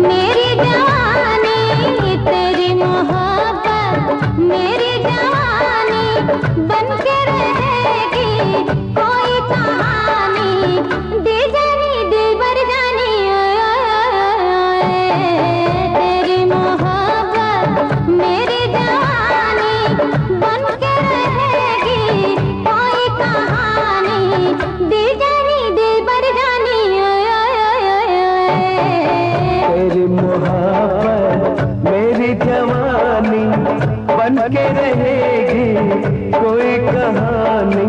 मेरी बन के रहेगी कोई कहानी।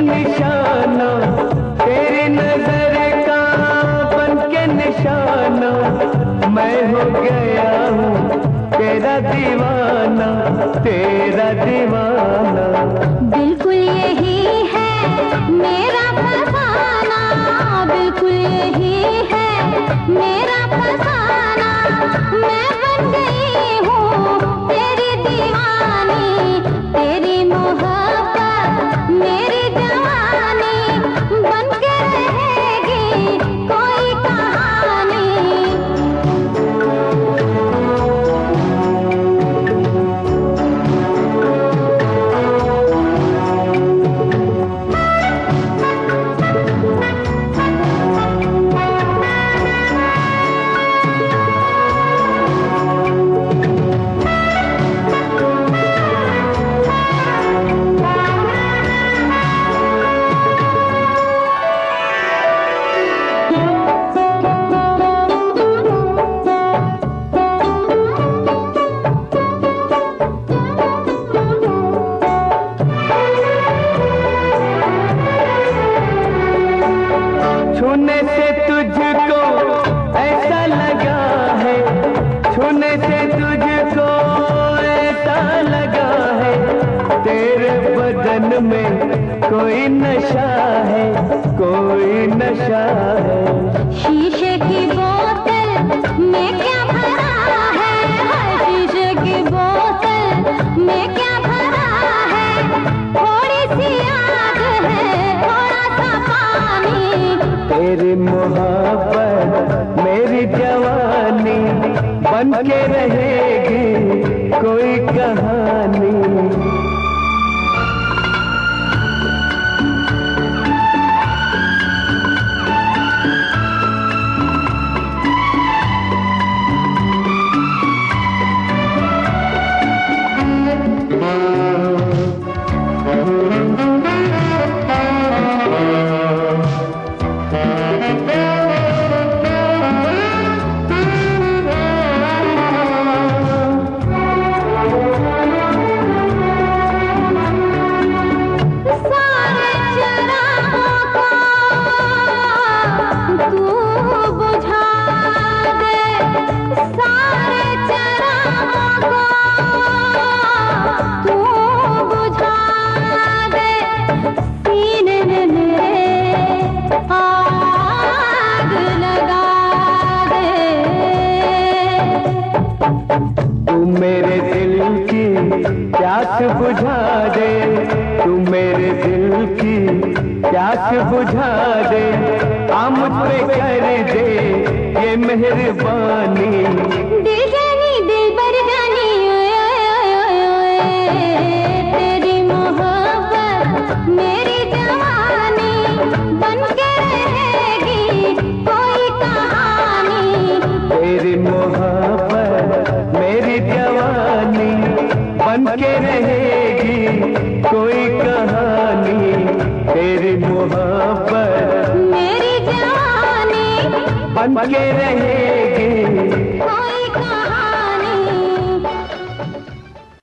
निशाना, तेरी नज़र का बन के निशाना। मैं हो गया हूँ तेरा दीवाना तेरा दीवाना। बदन में कोई नशा है कोई नशा है। शीशे की बोतल में क्या भरा है? शीशे की बोतल में क्या भरा है? थोड़ी सी आग है थोड़ा सा पानी। तेरी मोहब्बत मेरे दिल की प्यास बुझा दे। तू मेरे दिल की प्यास बुझा दे। हम पे कर दे ये मेहरबानी। बन के रहेगी कोई कहानी तेरी मोहब्बत। मेरी जवानी बन के रहेगी